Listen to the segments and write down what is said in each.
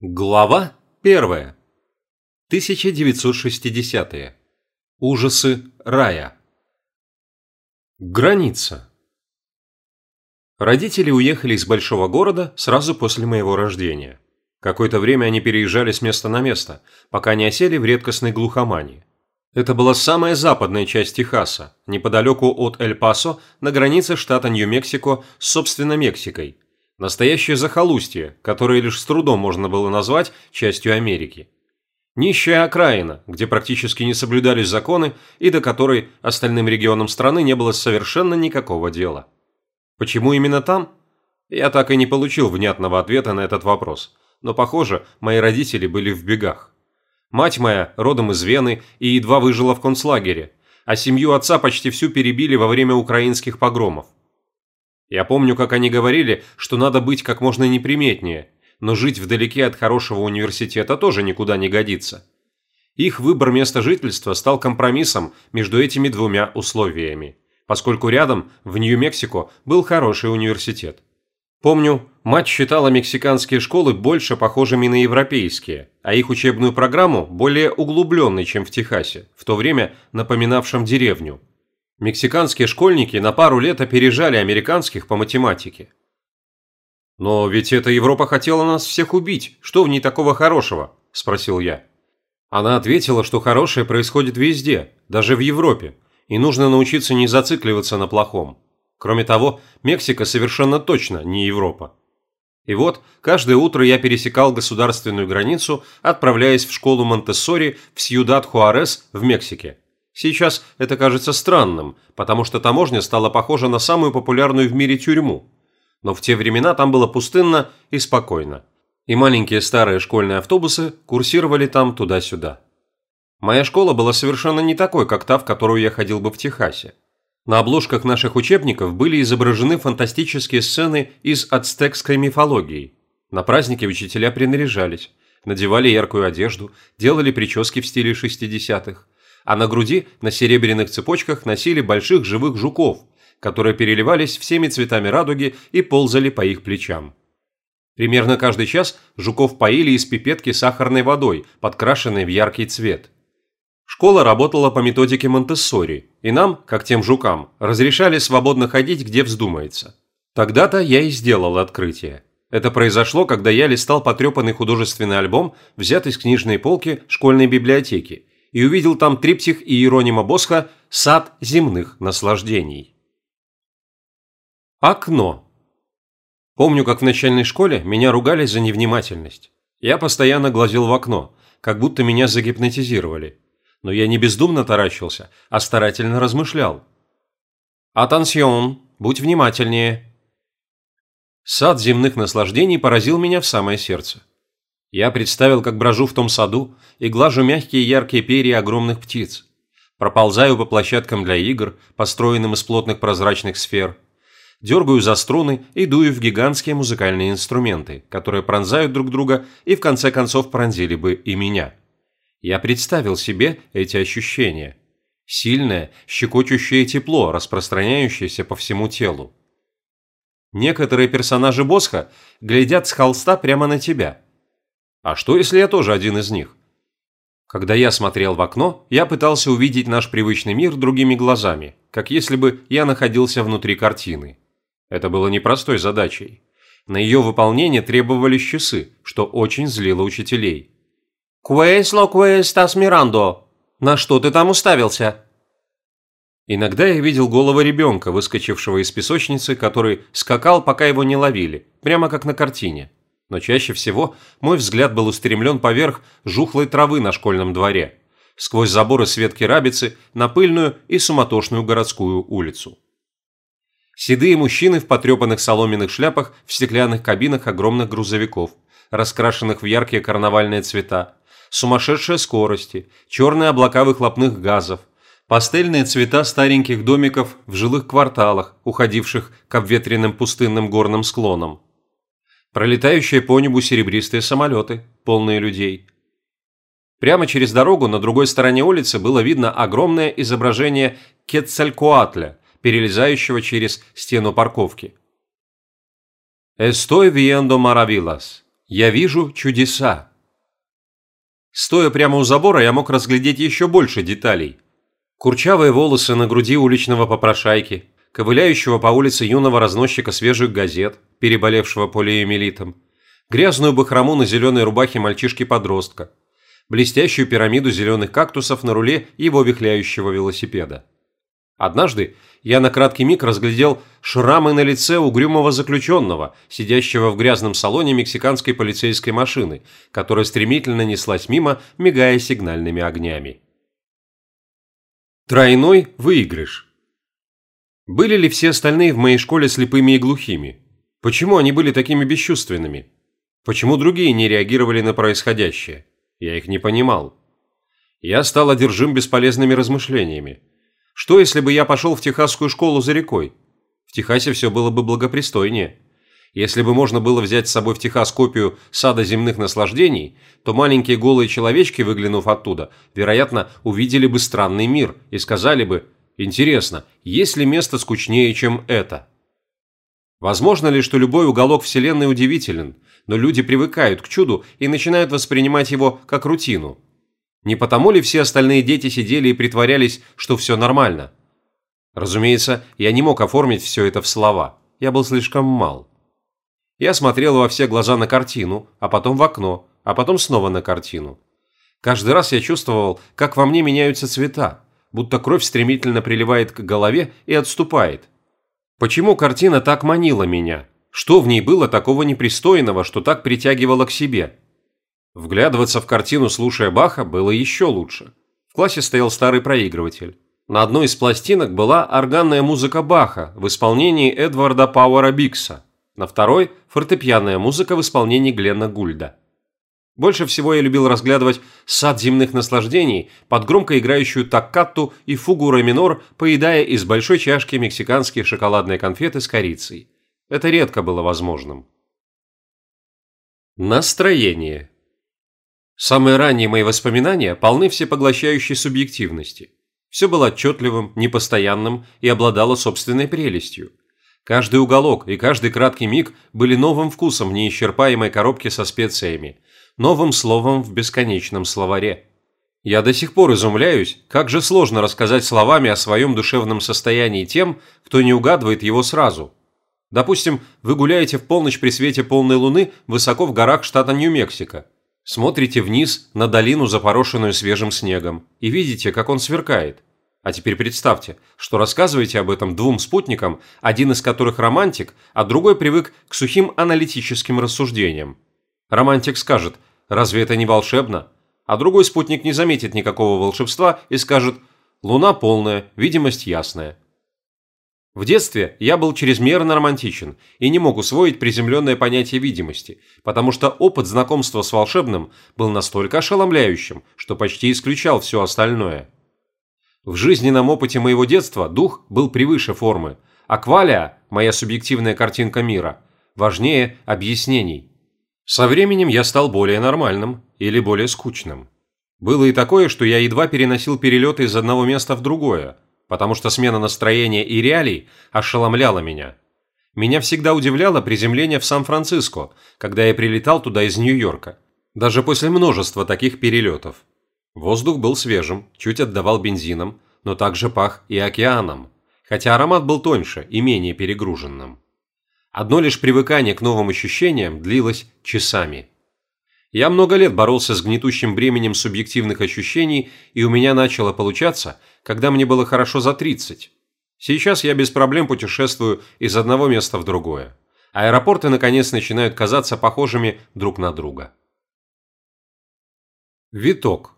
Глава 1. 1960-е. Ужасы рая. Граница. Родители уехали из большого города сразу после моего рождения. Какое-то время они переезжали с места на место, пока не осели в редкостной глухомании. Это была самая западная часть Техаса, неподалеку от Эль-Пасо, на границе штата Нью-Мексико с, собственно, Мексикой – Настоящее захолустье, которое лишь с трудом можно было назвать частью Америки. Нищая окраина, где практически не соблюдались законы и до которой остальным регионам страны не было совершенно никакого дела. Почему именно там? Я так и не получил внятного ответа на этот вопрос, но, похоже, мои родители были в бегах. Мать моя родом из Вены и едва выжила в концлагере, а семью отца почти всю перебили во время украинских погромов. Я помню, как они говорили, что надо быть как можно неприметнее, но жить вдалеке от хорошего университета тоже никуда не годится. Их выбор места жительства стал компромиссом между этими двумя условиями, поскольку рядом, в Нью-Мексико, был хороший университет. Помню, мать считала мексиканские школы больше похожими на европейские, а их учебную программу более углубленной, чем в Техасе, в то время напоминавшем деревню, Мексиканские школьники на пару лет опережали американских по математике. «Но ведь эта Европа хотела нас всех убить. Что в ней такого хорошего?» – спросил я. Она ответила, что хорошее происходит везде, даже в Европе, и нужно научиться не зацикливаться на плохом. Кроме того, Мексика совершенно точно не Европа. И вот, каждое утро я пересекал государственную границу, отправляясь в школу Монтессори в Сьюдад-Хуарес в Мексике. Сейчас это кажется странным, потому что таможня стала похожа на самую популярную в мире тюрьму. Но в те времена там было пустынно и спокойно. И маленькие старые школьные автобусы курсировали там туда-сюда. Моя школа была совершенно не такой, как та, в которую я ходил бы в Техасе. На обложках наших учебников были изображены фантастические сцены из ацтекской мифологии. На праздники учителя принаряжались, надевали яркую одежду, делали прически в стиле 60-х – а на груди на серебряных цепочках носили больших живых жуков, которые переливались всеми цветами радуги и ползали по их плечам. Примерно каждый час жуков поили из пипетки сахарной водой, подкрашенной в яркий цвет. Школа работала по методике Монтессори, и нам, как тем жукам, разрешали свободно ходить, где вздумается. Тогда-то я и сделал открытие. Это произошло, когда я листал потрепанный художественный альбом, взятый с книжной полки школьной библиотеки, и увидел там триптих Иеронима Босха «Сад земных наслаждений». Окно. Помню, как в начальной школе меня ругали за невнимательность. Я постоянно глазел в окно, как будто меня загипнотизировали. Но я не бездумно таращился, а старательно размышлял. «Атансион! Будь внимательнее!» Сад земных наслаждений поразил меня в самое сердце. Я представил, как брожу в том саду и глажу мягкие яркие перья огромных птиц. Проползаю по площадкам для игр, построенным из плотных прозрачных сфер. Дергаю за струны и дую в гигантские музыкальные инструменты, которые пронзают друг друга и в конце концов пронзили бы и меня. Я представил себе эти ощущения. Сильное, щекочущее тепло, распространяющееся по всему телу. Некоторые персонажи Босха глядят с холста прямо на тебя – а что, если я тоже один из них? Когда я смотрел в окно, я пытался увидеть наш привычный мир другими глазами, как если бы я находился внутри картины. Это было непростой задачей. На ее выполнение требовались часы, что очень злило учителей. «Куэс ло куэс тас мирандо? На что ты там уставился?» Иногда я видел голову ребенка, выскочившего из песочницы, который скакал, пока его не ловили, прямо как на картине но чаще всего мой взгляд был устремлен поверх жухлой травы на школьном дворе, сквозь заборы светки рабицы на пыльную и суматошную городскую улицу. Седые мужчины в потрепанных соломенных шляпах в стеклянных кабинах огромных грузовиков, раскрашенных в яркие карнавальные цвета, сумасшедшие скорости, черные облака выхлопных газов, пастельные цвета стареньких домиков в жилых кварталах, уходивших к обветренным пустынным горным склонам, пролетающие по небу серебристые самолеты, полные людей. Прямо через дорогу на другой стороне улицы было видно огромное изображение Кетцалькоатля, перелезающего через стену парковки. «Estoy viendo maravillas. Я вижу чудеса. Стоя прямо у забора, я мог разглядеть еще больше деталей. Курчавые волосы на груди уличного попрошайки, ковыляющего по улице юного разносчика свежих газет, переболевшего полиэмилитом, грязную бахрому на зеленой рубахе мальчишки-подростка, блестящую пирамиду зеленых кактусов на руле его вихляющего велосипеда. Однажды я на краткий миг разглядел шрамы на лице угрюмого заключенного, сидящего в грязном салоне мексиканской полицейской машины, которая стремительно неслась мимо, мигая сигнальными огнями. Тройной выигрыш. Были ли все остальные в моей школе слепыми и глухими? Почему они были такими бесчувственными? Почему другие не реагировали на происходящее? Я их не понимал. Я стал одержим бесполезными размышлениями. Что, если бы я пошел в техасскую школу за рекой? В Техасе все было бы благопристойнее. Если бы можно было взять с собой в Техас копию сада земных наслаждений, то маленькие голые человечки, выглянув оттуда, вероятно, увидели бы странный мир и сказали бы «Интересно, есть ли место скучнее, чем это?» Возможно ли, что любой уголок Вселенной удивителен, но люди привыкают к чуду и начинают воспринимать его как рутину – не потому ли все остальные дети сидели и притворялись, что все нормально? Разумеется, я не мог оформить все это в слова. Я был слишком мал. Я смотрел во все глаза на картину, а потом в окно, а потом снова на картину. Каждый раз я чувствовал, как во мне меняются цвета, будто кровь стремительно приливает к голове и отступает. Почему картина так манила меня? Что в ней было такого непристойного, что так притягивало к себе? Вглядываться в картину, слушая Баха, было еще лучше. В классе стоял старый проигрыватель. На одной из пластинок была органная музыка Баха в исполнении Эдварда Пауэра Бикса, на второй – фортепианная музыка в исполнении Гленна Гульда. Больше всего я любил разглядывать сад земных наслаждений под громко играющую таккатту и фугу ре минор, поедая из большой чашки мексиканские шоколадные конфеты с корицей. Это редко было возможным. Настроение. Самые ранние мои воспоминания полны всепоглощающей субъективности. Все было отчетливым, непостоянным и обладало собственной прелестью. Каждый уголок и каждый краткий миг были новым вкусом в неисчерпаемой коробке со специями, новым словом в бесконечном словаре. Я до сих пор изумляюсь, как же сложно рассказать словами о своем душевном состоянии тем, кто не угадывает его сразу. Допустим, вы гуляете в полночь при свете полной луны высоко в горах штата Нью-Мексико. Смотрите вниз на долину, запорошенную свежим снегом, и видите, как он сверкает. А теперь представьте, что рассказываете об этом двум спутникам, один из которых романтик, а другой привык к сухим аналитическим рассуждениям. Романтик скажет «Разве это не волшебно?» А другой спутник не заметит никакого волшебства и скажет «Луна полная, видимость ясная». В детстве я был чрезмерно романтичен и не мог усвоить приземленное понятие видимости, потому что опыт знакомства с волшебным был настолько ошеломляющим, что почти исключал все остальное. В жизненном опыте моего детства дух был превыше формы, а квалия, моя субъективная картинка мира, важнее объяснений. Со временем я стал более нормальным или более скучным. Было и такое, что я едва переносил перелеты из одного места в другое – потому что смена настроения и реалий ошеломляла меня. Меня всегда удивляло приземление в Сан-Франциско, когда я прилетал туда из Нью-Йорка, даже после множества таких перелетов. Воздух был свежим, чуть отдавал бензином, но также пах и океаном, хотя аромат был тоньше и менее перегруженным. Одно лишь привыкание к новым ощущениям длилось часами. Я много лет боролся с гнетущим бременем субъективных ощущений, и у меня начало получаться, когда мне было хорошо за 30. Сейчас я без проблем путешествую из одного места в другое. Аэропорты наконец начинают казаться похожими друг на друга. Виток.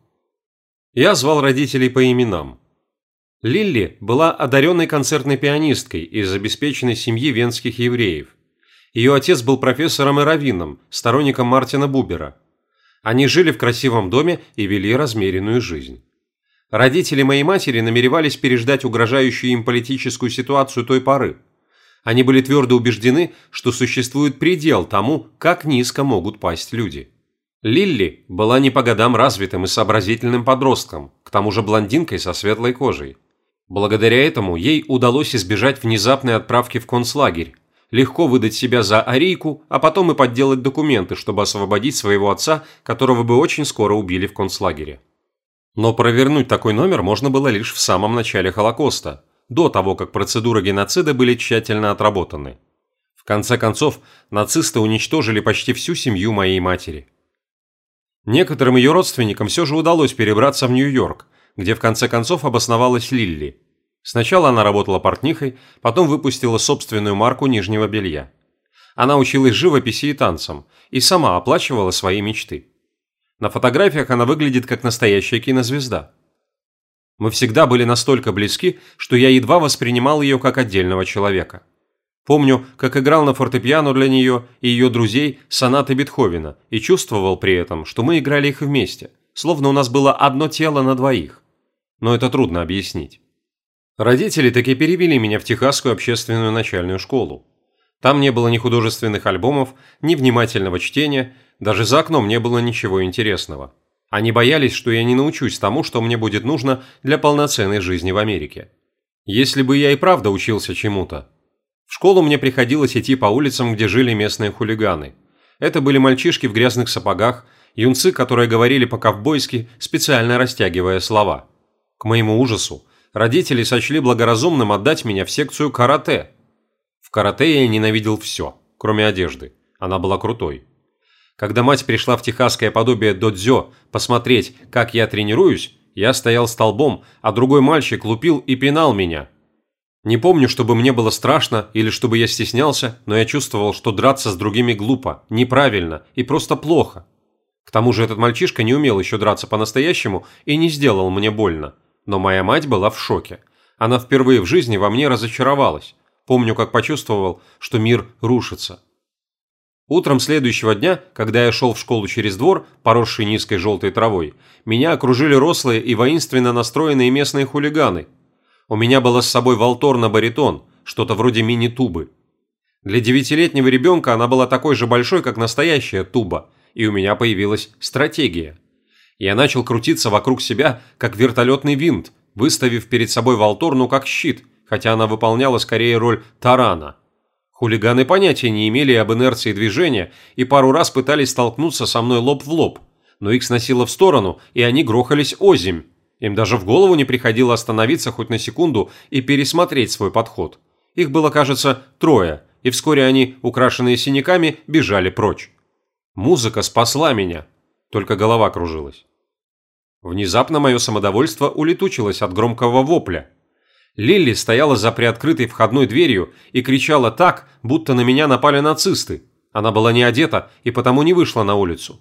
Я звал родителей по именам. Лилли была одаренной концертной пианисткой из обеспеченной семьи венских евреев. Ее отец был профессором и раввином, сторонником Мартина Бубера. Они жили в красивом доме и вели размеренную жизнь. Родители моей матери намеревались переждать угрожающую им политическую ситуацию той поры. Они были твердо убеждены, что существует предел тому, как низко могут пасть люди. Лилли была не по годам развитым и сообразительным подростком, к тому же блондинкой со светлой кожей. Благодаря этому ей удалось избежать внезапной отправки в концлагерь, Легко выдать себя за арийку, а потом и подделать документы, чтобы освободить своего отца, которого бы очень скоро убили в концлагере. Но провернуть такой номер можно было лишь в самом начале Холокоста, до того, как процедуры геноцида были тщательно отработаны. В конце концов, нацисты уничтожили почти всю семью моей матери. Некоторым ее родственникам все же удалось перебраться в Нью-Йорк, где в конце концов обосновалась Лилли. Сначала она работала портнихой, потом выпустила собственную марку нижнего белья. Она училась живописи и танцам, и сама оплачивала свои мечты. На фотографиях она выглядит как настоящая кинозвезда. Мы всегда были настолько близки, что я едва воспринимал ее как отдельного человека. Помню, как играл на фортепиано для нее и ее друзей сонаты Бетховена и чувствовал при этом, что мы играли их вместе, словно у нас было одно тело на двоих. Но это трудно объяснить. Родители таки перевели меня в Техасскую общественную начальную школу. Там не было ни художественных альбомов, ни внимательного чтения, даже за окном не было ничего интересного. Они боялись, что я не научусь тому, что мне будет нужно для полноценной жизни в Америке. Если бы я и правда учился чему-то. В школу мне приходилось идти по улицам, где жили местные хулиганы. Это были мальчишки в грязных сапогах, юнцы, которые говорили по-ковбойски, специально растягивая слова. К моему ужасу, родители сочли благоразумным отдать меня в секцию карате. В карате я ненавидел все, кроме одежды. Она была крутой. Когда мать пришла в техасское подобие додзё посмотреть, как я тренируюсь, я стоял столбом, а другой мальчик лупил и пинал меня. Не помню, чтобы мне было страшно или чтобы я стеснялся, но я чувствовал, что драться с другими глупо, неправильно и просто плохо. К тому же этот мальчишка не умел еще драться по-настоящему и не сделал мне больно. Но моя мать была в шоке. Она впервые в жизни во мне разочаровалась. Помню, как почувствовал, что мир рушится. Утром следующего дня, когда я шел в школу через двор, поросший низкой желтой травой, меня окружили рослые и воинственно настроенные местные хулиганы. У меня было с собой волтор на баритон, что-то вроде мини-тубы. Для девятилетнего ребенка она была такой же большой, как настоящая туба, и у меня появилась стратегия – я начал крутиться вокруг себя, как вертолетный винт, выставив перед собой Волторну как щит, хотя она выполняла скорее роль тарана. Хулиганы понятия не имели об инерции движения и пару раз пытались столкнуться со мной лоб в лоб, но их сносило в сторону, и они грохались озимь. Им даже в голову не приходило остановиться хоть на секунду и пересмотреть свой подход. Их было, кажется, трое, и вскоре они, украшенные синяками, бежали прочь. Музыка спасла меня, только голова кружилась. Внезапно мое самодовольство улетучилось от громкого вопля. Лилли стояла за приоткрытой входной дверью и кричала так, будто на меня напали нацисты. Она была не одета и потому не вышла на улицу.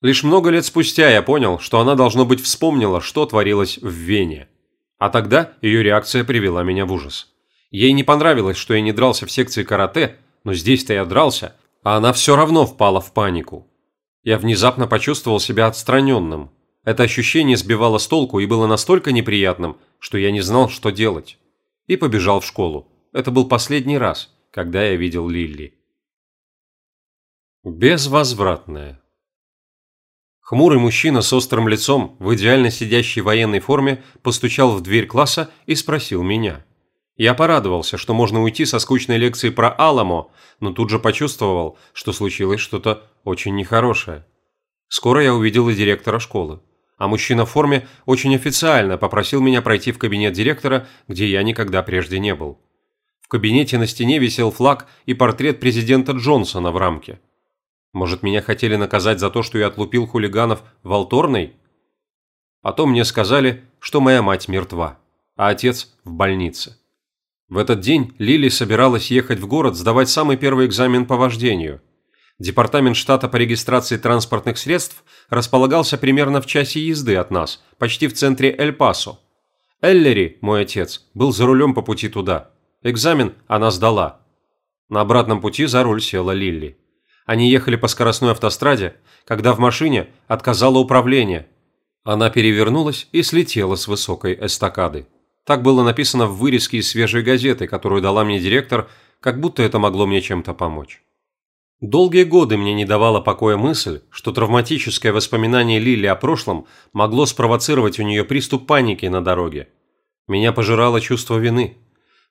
Лишь много лет спустя я понял, что она, должно быть, вспомнила, что творилось в Вене. А тогда ее реакция привела меня в ужас. Ей не понравилось, что я не дрался в секции карате, но здесь-то я дрался, а она все равно впала в панику. Я внезапно почувствовал себя отстраненным, это ощущение сбивало с толку и было настолько неприятным, что я не знал, что делать. И побежал в школу. Это был последний раз, когда я видел Лилли. Безвозвратное. Хмурый мужчина с острым лицом, в идеально сидящей военной форме, постучал в дверь класса и спросил меня. Я порадовался, что можно уйти со скучной лекции про Аламо, но тут же почувствовал, что случилось что-то очень нехорошее. Скоро я увидел и директора школы а мужчина в форме очень официально попросил меня пройти в кабинет директора, где я никогда прежде не был. В кабинете на стене висел флаг и портрет президента Джонсона в рамке. Может, меня хотели наказать за то, что я отлупил хулиганов в Алторной? Потом мне сказали, что моя мать мертва, а отец в больнице. В этот день Лили собиралась ехать в город сдавать самый первый экзамен по вождению – Департамент штата по регистрации транспортных средств располагался примерно в часе езды от нас, почти в центре Эль-Пасо. Эллери, мой отец, был за рулем по пути туда. Экзамен она сдала. На обратном пути за руль села Лилли. Они ехали по скоростной автостраде, когда в машине отказало управление. Она перевернулась и слетела с высокой эстакады. Так было написано в вырезке из свежей газеты, которую дала мне директор, как будто это могло мне чем-то помочь. Долгие годы мне не давала покоя мысль, что травматическое воспоминание Лили о прошлом могло спровоцировать у нее приступ паники на дороге. Меня пожирало чувство вины.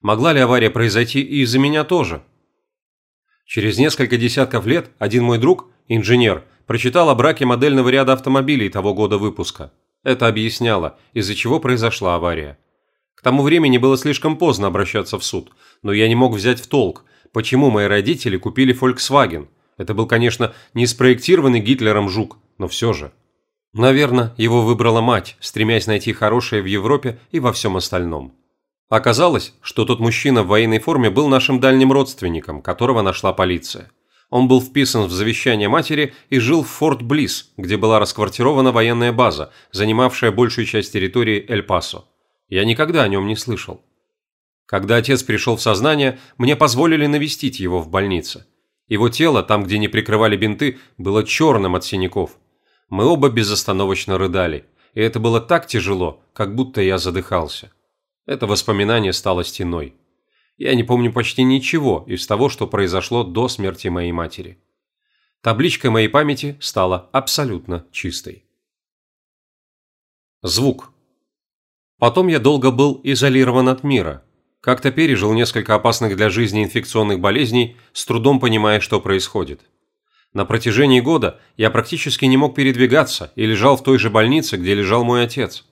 Могла ли авария произойти и из-за меня тоже? Через несколько десятков лет один мой друг, инженер, прочитал о браке модельного ряда автомобилей того года выпуска. Это объясняло, из-за чего произошла авария. К тому времени было слишком поздно обращаться в суд, но я не мог взять в толк, почему мои родители купили Volkswagen. Это был, конечно, не спроектированный Гитлером жук, но все же. Наверное, его выбрала мать, стремясь найти хорошее в Европе и во всем остальном. Оказалось, что тот мужчина в военной форме был нашим дальним родственником, которого нашла полиция. Он был вписан в завещание матери и жил в Форт Блисс, где была расквартирована военная база, занимавшая большую часть территории Эль-Пасо. Я никогда о нем не слышал. Когда отец пришел в сознание, мне позволили навестить его в больнице. Его тело, там, где не прикрывали бинты, было черным от синяков. Мы оба безостановочно рыдали, и это было так тяжело, как будто я задыхался. Это воспоминание стало стеной. Я не помню почти ничего из того, что произошло до смерти моей матери. Табличка моей памяти стала абсолютно чистой. Звук. Потом я долго был изолирован от мира. Как-то пережил несколько опасных для жизни инфекционных болезней, с трудом понимая, что происходит. На протяжении года я практически не мог передвигаться и лежал в той же больнице, где лежал мой отец.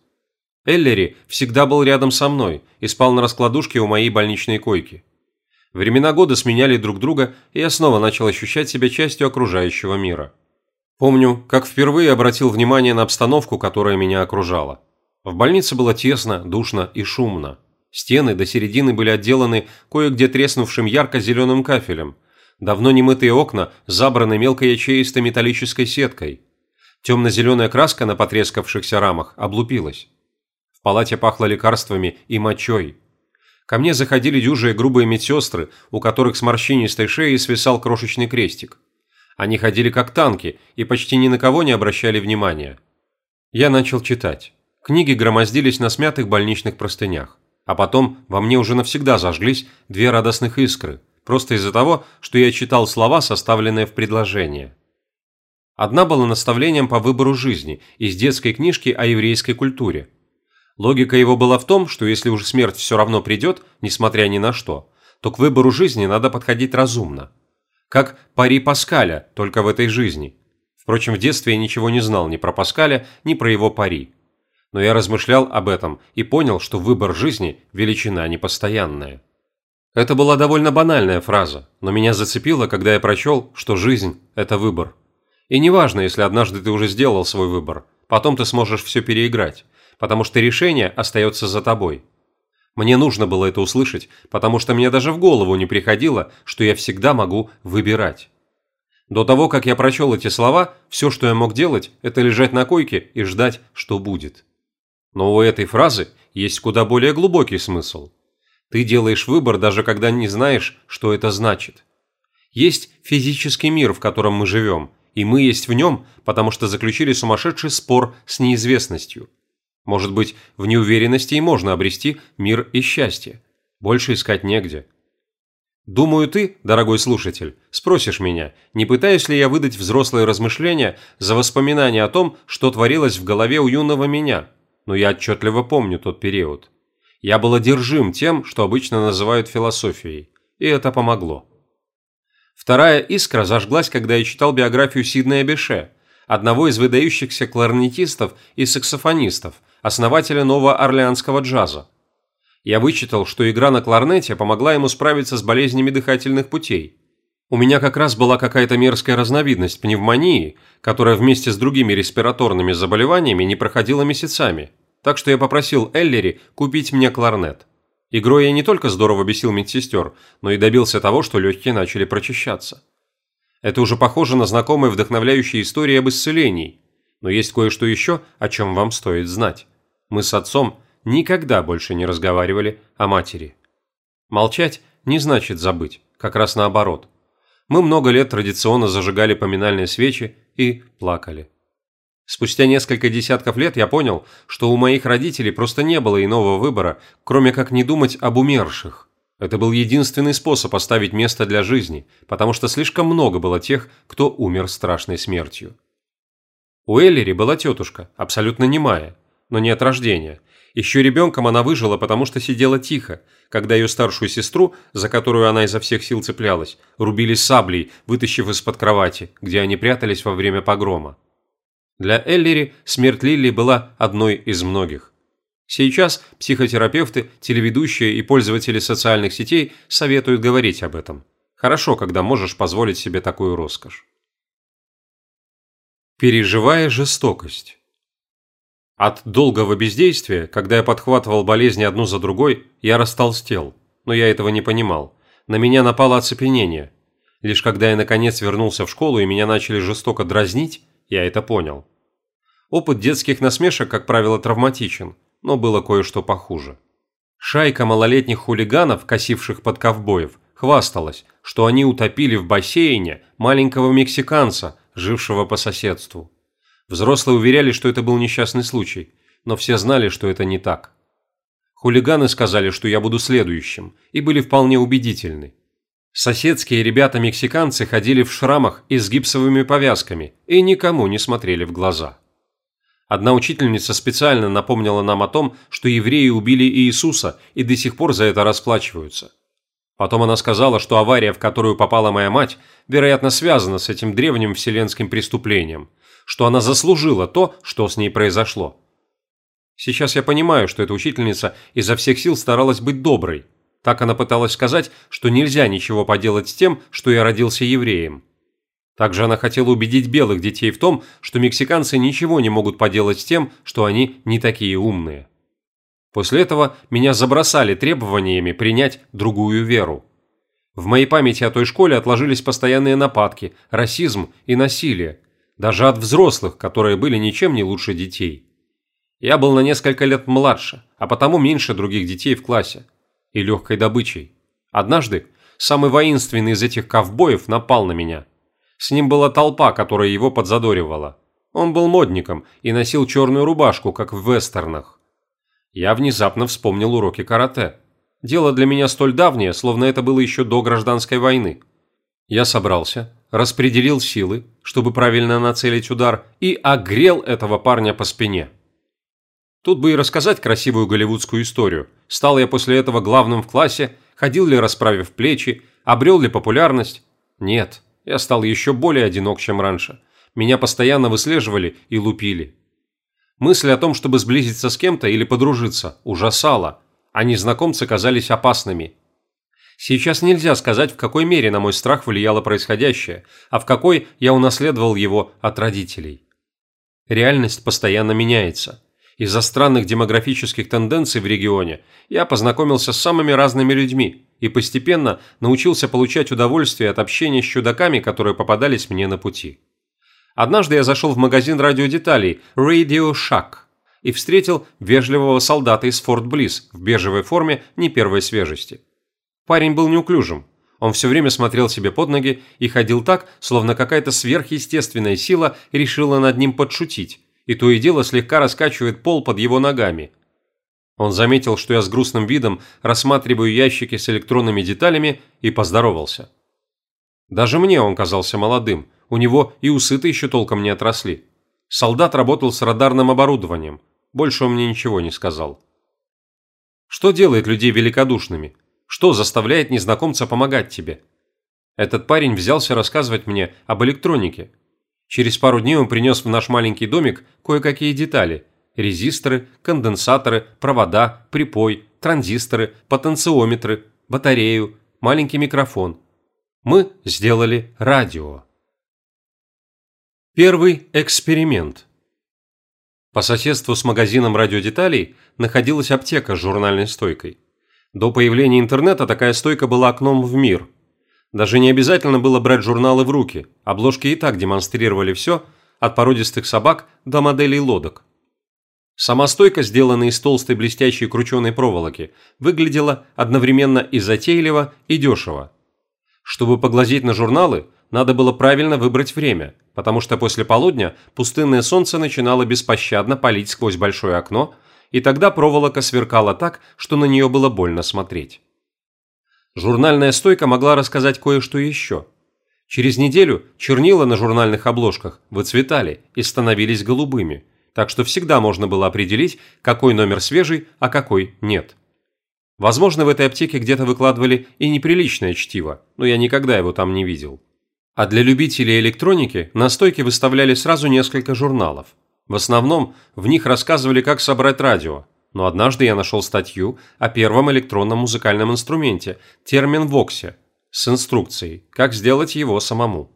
Эллери всегда был рядом со мной и спал на раскладушке у моей больничной койки. Времена года сменяли друг друга, и я снова начал ощущать себя частью окружающего мира. Помню, как впервые обратил внимание на обстановку, которая меня окружала. В больнице было тесно, душно и шумно. Стены до середины были отделаны кое-где треснувшим ярко-зеленым кафелем. Давно немытые окна забраны мелкой ячеистой металлической сеткой. Темно-зеленая краска на потрескавшихся рамах облупилась. В палате пахло лекарствами и мочой. Ко мне заходили дюжие грубые медсестры, у которых с морщинистой шеей свисал крошечный крестик. Они ходили как танки и почти ни на кого не обращали внимания. Я начал читать. Книги громоздились на смятых больничных простынях. А потом во мне уже навсегда зажглись две радостных искры, просто из-за того, что я читал слова, составленные в предложение. Одна была наставлением по выбору жизни из детской книжки о еврейской культуре – Логика его была в том, что если уже смерть все равно придет, несмотря ни на что, то к выбору жизни надо подходить разумно. Как пари Паскаля, только в этой жизни. Впрочем, в детстве я ничего не знал ни про Паскаля, ни про его пари. Но я размышлял об этом и понял, что выбор жизни – величина непостоянная. Это была довольно банальная фраза, но меня зацепило, когда я прочел, что жизнь – это выбор. И неважно, если однажды ты уже сделал свой выбор, потом ты сможешь все переиграть потому что решение остается за тобой. Мне нужно было это услышать, потому что мне даже в голову не приходило, что я всегда могу выбирать. До того, как я прочел эти слова, все, что я мог делать, это лежать на койке и ждать, что будет. Но у этой фразы есть куда более глубокий смысл. Ты делаешь выбор, даже когда не знаешь, что это значит. Есть физический мир, в котором мы живем, и мы есть в нем, потому что заключили сумасшедший спор с неизвестностью – может быть, в неуверенности и можно обрести мир и счастье. Больше искать негде. Думаю, ты, дорогой слушатель, спросишь меня, не пытаюсь ли я выдать взрослые размышления за воспоминания о том, что творилось в голове у юного меня, но я отчетливо помню тот период. Я был одержим тем, что обычно называют философией, и это помогло. Вторая искра зажглась, когда я читал биографию Сиднея Беше, одного из выдающихся кларнетистов и саксофонистов, основателя новоорлеанского джаза. Я вычитал, что игра на кларнете помогла ему справиться с болезнями дыхательных путей. У меня как раз была какая-то мерзкая разновидность пневмонии, которая вместе с другими респираторными заболеваниями не проходила месяцами, так что я попросил Эллери купить мне кларнет. Игрой я не только здорово бесил медсестер, но и добился того, что легкие начали прочищаться. Это уже похоже на знакомые вдохновляющие истории об исцелении, но есть кое-что еще, о чем вам стоит знать мы с отцом никогда больше не разговаривали о матери. Молчать не значит забыть, как раз наоборот. Мы много лет традиционно зажигали поминальные свечи и плакали. Спустя несколько десятков лет я понял, что у моих родителей просто не было иного выбора, кроме как не думать об умерших. Это был единственный способ оставить место для жизни, потому что слишком много было тех, кто умер страшной смертью. У Эллири была тетушка, абсолютно немая, но не от рождения, Еще ребенком она выжила, потому что сидела тихо, когда ее старшую сестру, за которую она изо всех сил цеплялась, рубили саблей, вытащив из-под кровати, где они прятались во время погрома. Для Эллири смерть Лили была одной из многих. Сейчас психотерапевты, телеведущие и пользователи социальных сетей советуют говорить об этом. Хорошо, когда можешь позволить себе такую роскошь. Переживая жестокость. От долгого бездействия, когда я подхватывал болезни одну за другой, я растолстел, но я этого не понимал. На меня напало оцепенение. Лишь когда я наконец вернулся в школу и меня начали жестоко дразнить, я это понял. Опыт детских насмешек, как правило, травматичен, но было кое-что похуже. Шайка малолетних хулиганов, косивших под ковбоев, хвасталась, что они утопили в бассейне маленького мексиканца, жившего по соседству. Взрослые уверяли, что это был несчастный случай, но все знали, что это не так. Хулиганы сказали, что я буду следующим, и были вполне убедительны. Соседские ребята-мексиканцы ходили в шрамах и с гипсовыми повязками и никому не смотрели в глаза. Одна учительница специально напомнила нам о том, что евреи убили Иисуса и до сих пор за это расплачиваются. Потом она сказала, что авария, в которую попала моя мать, вероятно связана с этим древним вселенским преступлением – что она заслужила то, что с ней произошло. Сейчас я понимаю, что эта учительница изо всех сил старалась быть доброй. Так она пыталась сказать, что нельзя ничего поделать с тем, что я родился евреем. Также она хотела убедить белых детей в том, что мексиканцы ничего не могут поделать с тем, что они не такие умные. После этого меня забросали требованиями принять другую веру. В моей памяти о той школе отложились постоянные нападки, расизм и насилие, даже от взрослых, которые были ничем не лучше детей. Я был на несколько лет младше, а потому меньше других детей в классе. И легкой добычей. Однажды самый воинственный из этих ковбоев напал на меня. С ним была толпа, которая его подзадоривала. Он был модником и носил черную рубашку, как в вестернах. Я внезапно вспомнил уроки карате. Дело для меня столь давнее, словно это было еще до гражданской войны. Я собрался, распределил силы, чтобы правильно нацелить удар, и огрел этого парня по спине. Тут бы и рассказать красивую голливудскую историю. Стал я после этого главным в классе, ходил ли расправив плечи, обрел ли популярность? Нет, я стал еще более одинок, чем раньше. Меня постоянно выслеживали и лупили. Мысль о том, чтобы сблизиться с кем-то или подружиться, ужасала, а незнакомцы казались опасными – Сейчас нельзя сказать, в какой мере на мой страх влияло происходящее, а в какой я унаследовал его от родителей. Реальность постоянно меняется. Из-за странных демографических тенденций в регионе я познакомился с самыми разными людьми и постепенно научился получать удовольствие от общения с чудаками, которые попадались мне на пути. Однажды я зашел в магазин радиодеталей Radio Shack и встретил вежливого солдата из Форт Блисс в бежевой форме не первой свежести. Парень был неуклюжим. Он все время смотрел себе под ноги и ходил так, словно какая-то сверхъестественная сила решила над ним подшутить, и то и дело слегка раскачивает пол под его ногами. Он заметил, что я с грустным видом рассматриваю ящики с электронными деталями и поздоровался. Даже мне он казался молодым, у него и усы-то еще толком не отросли. Солдат работал с радарным оборудованием, больше он мне ничего не сказал. Что делает людей великодушными? Что заставляет незнакомца помогать тебе? Этот парень взялся рассказывать мне об электронике. Через пару дней он принес в наш маленький домик кое-какие детали. Резисторы, конденсаторы, провода, припой, транзисторы, потенциометры, батарею, маленький микрофон. Мы сделали радио. Первый эксперимент. По соседству с магазином радиодеталей находилась аптека с журнальной стойкой. До появления интернета такая стойка была окном в мир. Даже не обязательно было брать журналы в руки, обложки и так демонстрировали все, от породистых собак до моделей лодок. Сама стойка, сделанная из толстой блестящей крученой проволоки, выглядела одновременно и затейливо, и дешево. Чтобы поглазеть на журналы, надо было правильно выбрать время, потому что после полудня пустынное солнце начинало беспощадно палить сквозь большое окно, и тогда проволока сверкала так, что на нее было больно смотреть. Журнальная стойка могла рассказать кое-что еще. Через неделю чернила на журнальных обложках выцветали и становились голубыми, так что всегда можно было определить, какой номер свежий, а какой нет. Возможно, в этой аптеке где-то выкладывали и неприличное чтиво, но я никогда его там не видел. А для любителей электроники на стойке выставляли сразу несколько журналов. В основном в них рассказывали, как собрать радио, но однажды я нашел статью о первом электронном музыкальном инструменте – термин-воксе, с инструкцией, как сделать его самому.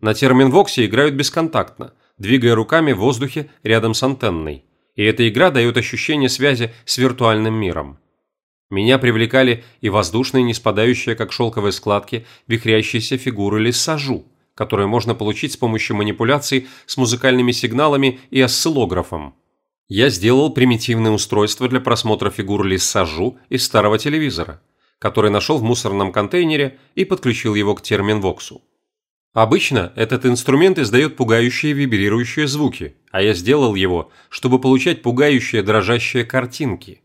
На термин-воксе играют бесконтактно, двигая руками в воздухе рядом с антенной, и эта игра дает ощущение связи с виртуальным миром. Меня привлекали и воздушные, не спадающие, как шелковые складки, вихрящиеся фигуры лиссажу, которые можно получить с помощью манипуляций с музыкальными сигналами и осциллографом. Я сделал примитивное устройство для просмотра фигур лиссажу из старого телевизора, который нашел в мусорном контейнере и подключил его к терминвоксу. Обычно этот инструмент издает пугающие вибрирующие звуки, а я сделал его, чтобы получать пугающие дрожащие картинки.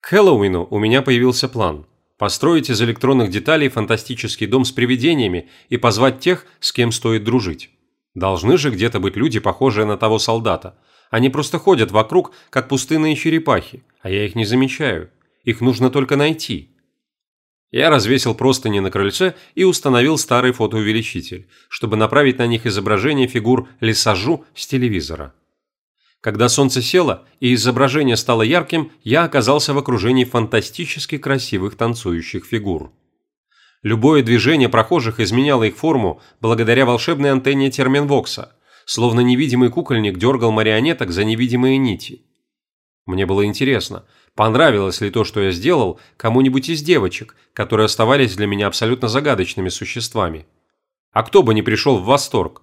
К Хэллоуину у меня появился план – построить из электронных деталей фантастический дом с привидениями и позвать тех, с кем стоит дружить. Должны же где-то быть люди, похожие на того солдата. Они просто ходят вокруг, как пустынные черепахи, а я их не замечаю. Их нужно только найти. Я развесил простыни на крыльце и установил старый фотоувеличитель, чтобы направить на них изображение фигур лесажу с телевизора. Когда солнце село и изображение стало ярким, я оказался в окружении фантастически красивых танцующих фигур. Любое движение прохожих изменяло их форму благодаря волшебной антенне терминвокса, словно невидимый кукольник дергал марионеток за невидимые нити. Мне было интересно, понравилось ли то, что я сделал, кому-нибудь из девочек, которые оставались для меня абсолютно загадочными существами. А кто бы не пришел в восторг?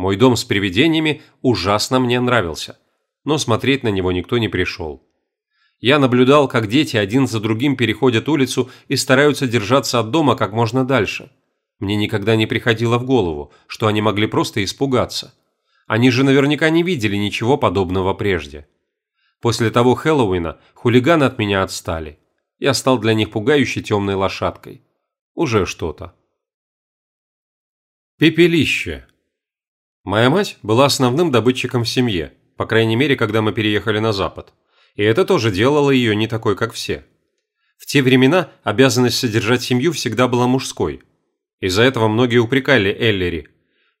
Мой дом с привидениями ужасно мне нравился, но смотреть на него никто не пришел. Я наблюдал, как дети один за другим переходят улицу и стараются держаться от дома как можно дальше. Мне никогда не приходило в голову, что они могли просто испугаться. Они же наверняка не видели ничего подобного прежде. После того Хэллоуина хулиганы от меня отстали. Я стал для них пугающей темной лошадкой. Уже что-то. Пепелище. Моя мать была основным добытчиком в семье, по крайней мере, когда мы переехали на Запад. И это тоже делало ее не такой, как все. В те времена обязанность содержать семью всегда была мужской. Из-за этого многие упрекали Эллери.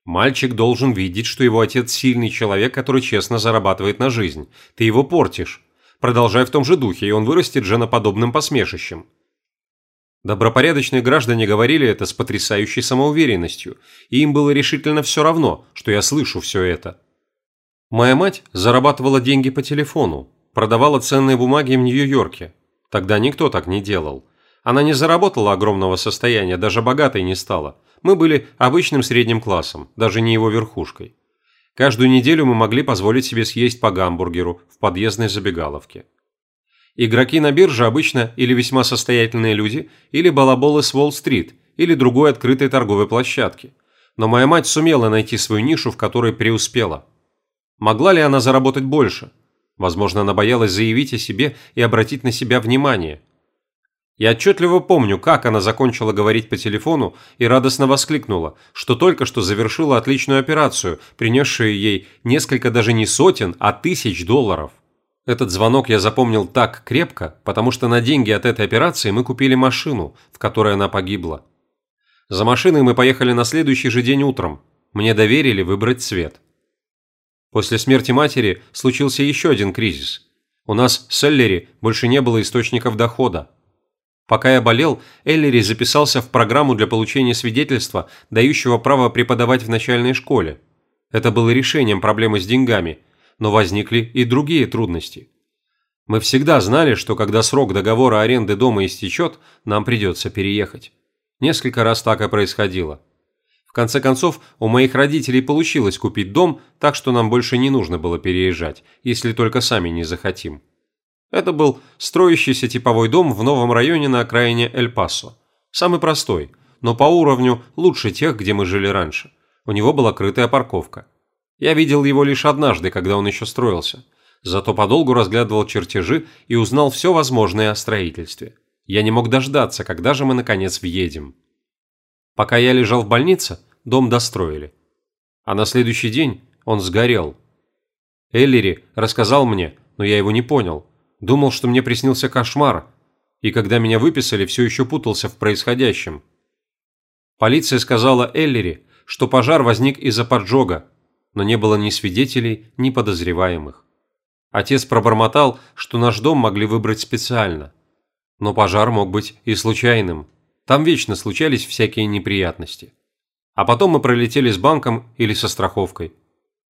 Мальчик должен видеть, что его отец сильный человек, который честно зарабатывает на жизнь. Ты его портишь. Продолжай в том же духе, и он вырастет женоподобным посмешищем. Добропорядочные граждане говорили это с потрясающей самоуверенностью, и им было решительно все равно, что я слышу все это. Моя мать зарабатывала деньги по телефону, продавала ценные бумаги в Нью-Йорке. Тогда никто так не делал. Она не заработала огромного состояния, даже богатой не стала. Мы были обычным средним классом, даже не его верхушкой. Каждую неделю мы могли позволить себе съесть по гамбургеру в подъездной забегаловке. Игроки на бирже обычно или весьма состоятельные люди, или балаболы с Уолл-стрит, или другой открытой торговой площадки. Но моя мать сумела найти свою нишу, в которой преуспела. Могла ли она заработать больше? Возможно, она боялась заявить о себе и обратить на себя внимание. Я отчетливо помню, как она закончила говорить по телефону и радостно воскликнула, что только что завершила отличную операцию, принесшую ей несколько даже не сотен, а тысяч долларов. Этот звонок я запомнил так крепко, потому что на деньги от этой операции мы купили машину, в которой она погибла. За машиной мы поехали на следующий же день утром. Мне доверили выбрать цвет. После смерти матери случился еще один кризис. У нас с Эллери больше не было источников дохода. Пока я болел, Эллери записался в программу для получения свидетельства, дающего право преподавать в начальной школе. Это было решением проблемы с деньгами – но возникли и другие трудности. Мы всегда знали, что когда срок договора аренды дома истечет, нам придется переехать. Несколько раз так и происходило. В конце концов, у моих родителей получилось купить дом, так что нам больше не нужно было переезжать, если только сами не захотим. Это был строящийся типовой дом в новом районе на окраине Эль-Пасо. Самый простой, но по уровню лучше тех, где мы жили раньше. У него была крытая парковка. Я видел его лишь однажды, когда он еще строился. Зато подолгу разглядывал чертежи и узнал все возможное о строительстве. Я не мог дождаться, когда же мы наконец въедем. Пока я лежал в больнице, дом достроили. А на следующий день он сгорел. Эллири рассказал мне, но я его не понял. Думал, что мне приснился кошмар. И когда меня выписали, все еще путался в происходящем. Полиция сказала Эллири, что пожар возник из-за поджога, но не было ни свидетелей, ни подозреваемых. Отец пробормотал, что наш дом могли выбрать специально. Но пожар мог быть и случайным. Там вечно случались всякие неприятности. А потом мы пролетели с банком или со страховкой.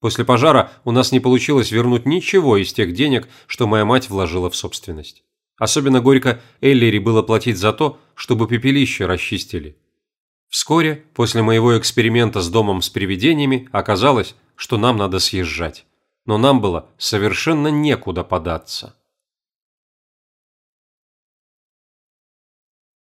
После пожара у нас не получилось вернуть ничего из тех денег, что моя мать вложила в собственность. Особенно горько Эллири было платить за то, чтобы пепелище расчистили. Вскоре, после моего эксперимента с домом с привидениями, оказалось, что нам надо съезжать. Но нам было совершенно некуда податься.